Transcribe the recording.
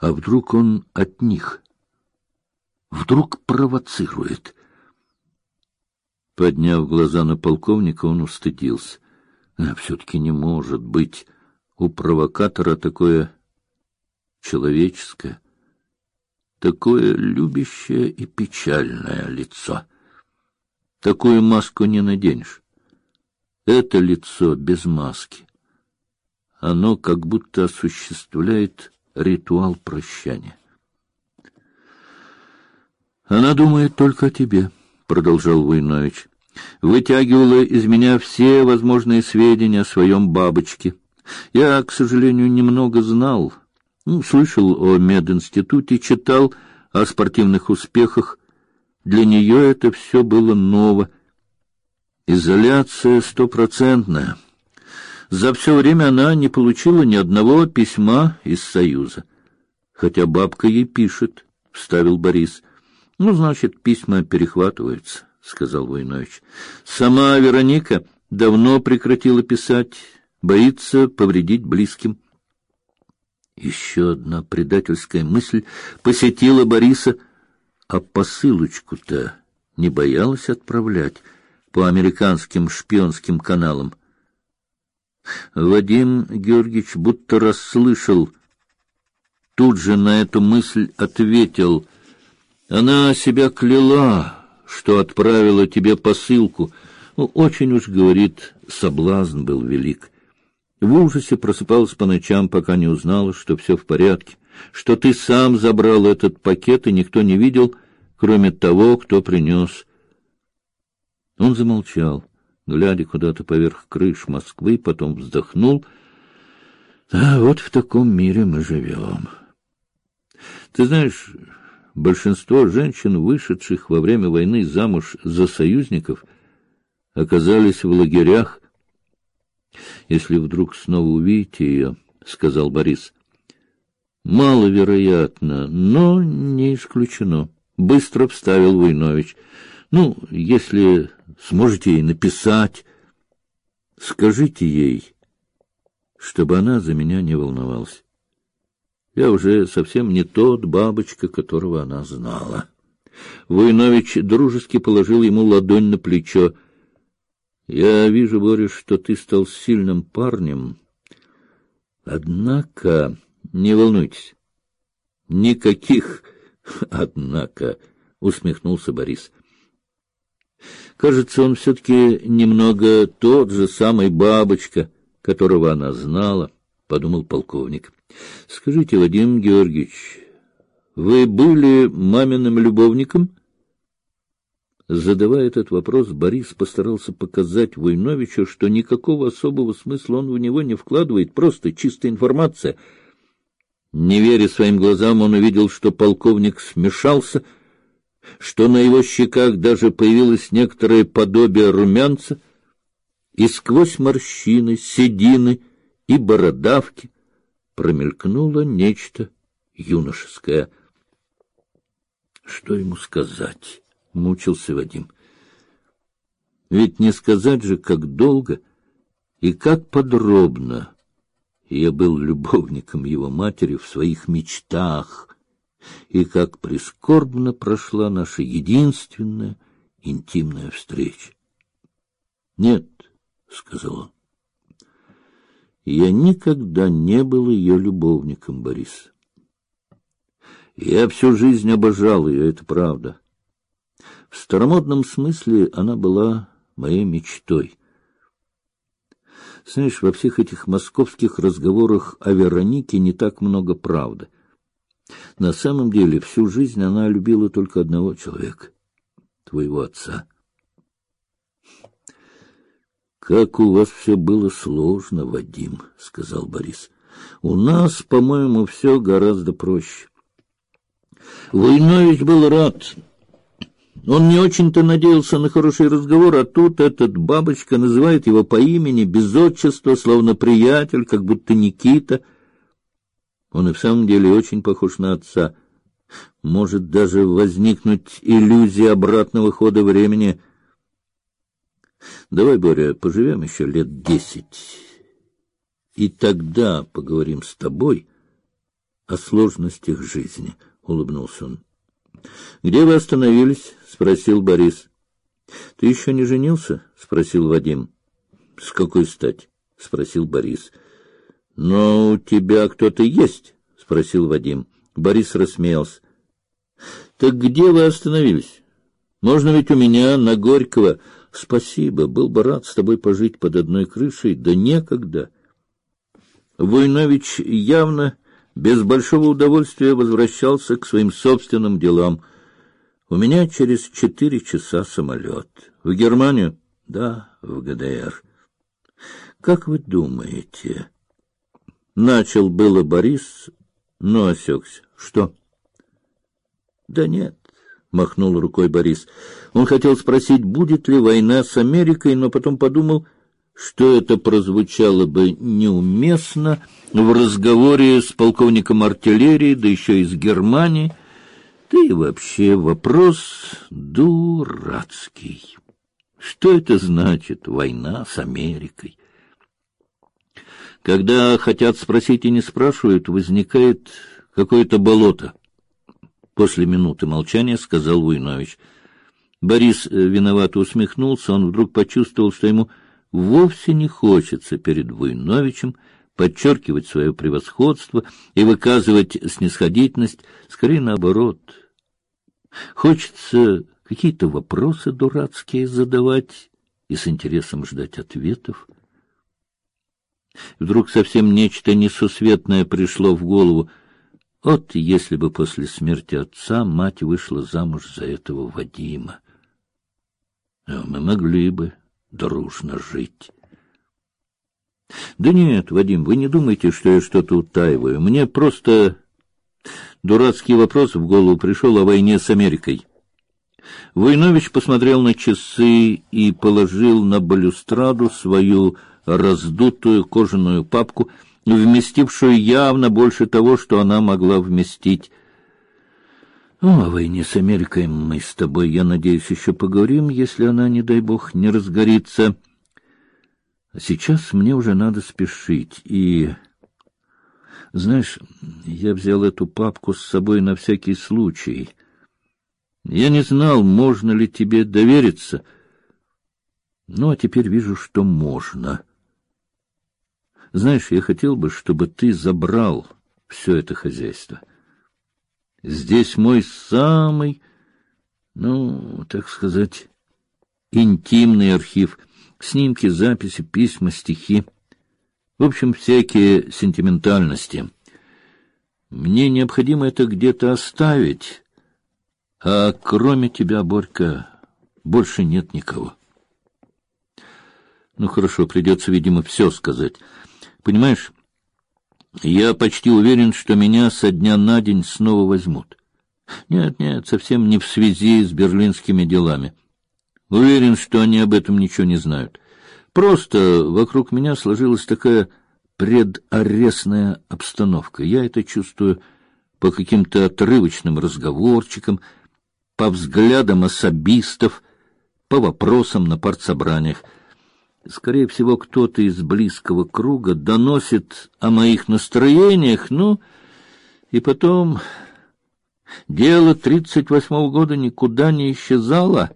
А вдруг он от них? Вдруг провоцирует? Подняв глаза на полковника, он устыдился. А все-таки не может быть у провокатора такое человеческое, такое любящее и печальное лицо. Такую маску не наденешь. Это лицо без маски. Оно как будто осуществляет ритуал прощания. Она думает только о тебе, продолжал Войнович. Вытягивала из меня все возможные сведения о своем бабочке. Я, к сожалению, немного знал, ну, слышал о мединституте, читал о спортивных успехах. Для нее это все было ново. Изоляция стопроцентная. За все время она не получила ни одного письма из Союза. Хотя бабка ей пишет, — вставил Борис. Ну, значит, письма перехватываются, — сказал Войнович. Сама Вероника давно прекратила писать, боится повредить близким. Еще одна предательская мысль посетила Бориса, а посылочку-то не боялась отправлять по американским шпионским каналам. Вадим Георгиевич будто расслышал, тут же на эту мысль ответил: "Она себя кляла, что отправила тебе посылку. Ну, очень уж говорит, соблазн был велик. В ужасе просыпалась по ночам, пока не узнала, что все в порядке, что ты сам забрал этот пакет и никто не видел, кроме того, кто принес. Он замолчал глядя куда-то поверх крыш Москвы, потом вздохнул. А вот в таком мире мы живем. Ты знаешь, большинство женщин, вышедших во время войны замуж за союзников, оказались в лагерях. Если вдруг снова увидите ее, — сказал Борис, — маловероятно, но не исключено. Быстро вставил Войнович. Ну, если сможете ей написать. Скажите ей, чтобы она за меня не волновалась. Я уже совсем не тот бабочка, которого она знала. Войнович дружески положил ему ладонь на плечо. Я вижу, Боря, что ты стал сильным парнем. Однако, не волнуйтесь. Никаких однако, усмехнулся Борис. Кажется, он все-таки немного тот же самый бабочка, которого она знала, — подумал полковник. — Скажите, Вадим Георгиевич, вы были маминым любовником? Задавая этот вопрос, Борис постарался показать Войновичу, что никакого особого смысла он в него не вкладывает, просто чистая информация. Не веря своим глазам, он увидел, что полковник смешался — что на его щеках даже появилось некоторое подобие румянца, и сквозь морщины, седины и бородавки промелькнуло нечто юношеское. Что ему сказать? мучился Вадим. Ведь не сказать же, как долго и как подробно я был любовником его матери в своих мечтах, и как прискорбно прошла наша единственная интимная встреча. Нет, сказал он. Я никогда не был ее любовником, Борис. Я всю жизнь обожал ее, это правда. В старомодном смысле она была моей мечтой. Знаешь, во всех этих московских разговорах о Веронике не так много правды. На самом деле, всю жизнь она любила только одного человека — твоего отца. Как у вас все было сложно, Вадим, сказал Борис. У нас, по-моему, все гораздо проще. Войнович был рад. Он не очень-то надеялся на хороший разговор, а тут этот бабочка называет его по имени, без отчества, словно приятель, как будто Никита — он и в самом деле очень похож на отца. Может даже возникнуть иллюзия обратного хода времени. Давай, Боря, поживем еще лет десять, и тогда поговорим с тобой о сложностях жизни, улыбнулся он. Где вы остановились? спросил Борис. Ты еще не женился? спросил Вадим. С какой стати? спросил Борис. Но у тебя кто-то есть? спросил Вадим. Борис рассмеялся. Так где вы остановились? Можно ведь у меня на Горького. Спасибо, был бы рад с тобой пожить под одной крышей, да некогда. Войнович явно без большого удовольствия возвращался к своим собственным делам. У меня через четыре часа самолет. В Германию? Да, в ГДР. Как вы думаете? Начал было Борис, но осекся. Что? Да нет, махнул рукой Борис. Он хотел спросить, будет ли война с Америкой, но потом подумал, что это прозвучало бы неуместно в разговоре с полковником артиллерии, да еще из Германии. Да и вообще вопрос дурацкий. Что это значит война с Америкой? Когда хотят спросить и не спрашивают, возникает какое-то болото. После минуты молчания сказал Войнович. Борис э, виновато усмехнулся, он вдруг почувствовал, что ему вовсе не хочется перед Войновичем подчеркивать свое превосходство и выказывать снисходительность, скорее наоборот. Хочется какие-то вопросы дурацкие задавать и с интересом ждать ответов. Вдруг совсем нечто несусветное пришло в голову. Вот если бы после смерти отца мать вышла замуж за этого Вадима. А мы могли бы дружно жить. Да нет, Вадим, вы не думайте, что я что-то утаиваю. Мне просто дурацкий вопрос в голову пришел о войне с Америкой. Войнович посмотрел на часы и положил на балюстраду свою раздутую кожаную папку, вместившую явно больше того, что она могла вместить. О войне с Америкой мы с тобой, я надеюсь, еще поговорим, если она, не дай бог, не разгорится. А сейчас мне уже надо спешить, и... Знаешь, я взял эту папку с собой на всякий случай. Я не знал, можно ли тебе довериться. Ну, а теперь вижу, что можно. Знаешь, я хотел бы, чтобы ты забрал все это хозяйство. Здесь мой самый, ну, так сказать, интимный архив. Снимки, записи, письма, стихи. В общем, всякие сентиментальности. Мне необходимо это где-то оставить. А кроме тебя, Борька, больше нет никого. Ну, хорошо, придется, видимо, все сказать. Понимаешь, я почти уверен, что меня со дня на день снова возьмут. Нет, нет, совсем не в связи с берлинскими делами. Уверен, что они об этом ничего не знают. Просто вокруг меня сложилась такая предарестная обстановка. Я это чувствую по каким-то отрывочным разговорчикам, по взглядам особистов, по вопросам на партсобраниях. Скорее всего, кто-то из близкого круга доносит о моих настроениях, ну, и потом дело тридцать восьмого года никуда не исчезало.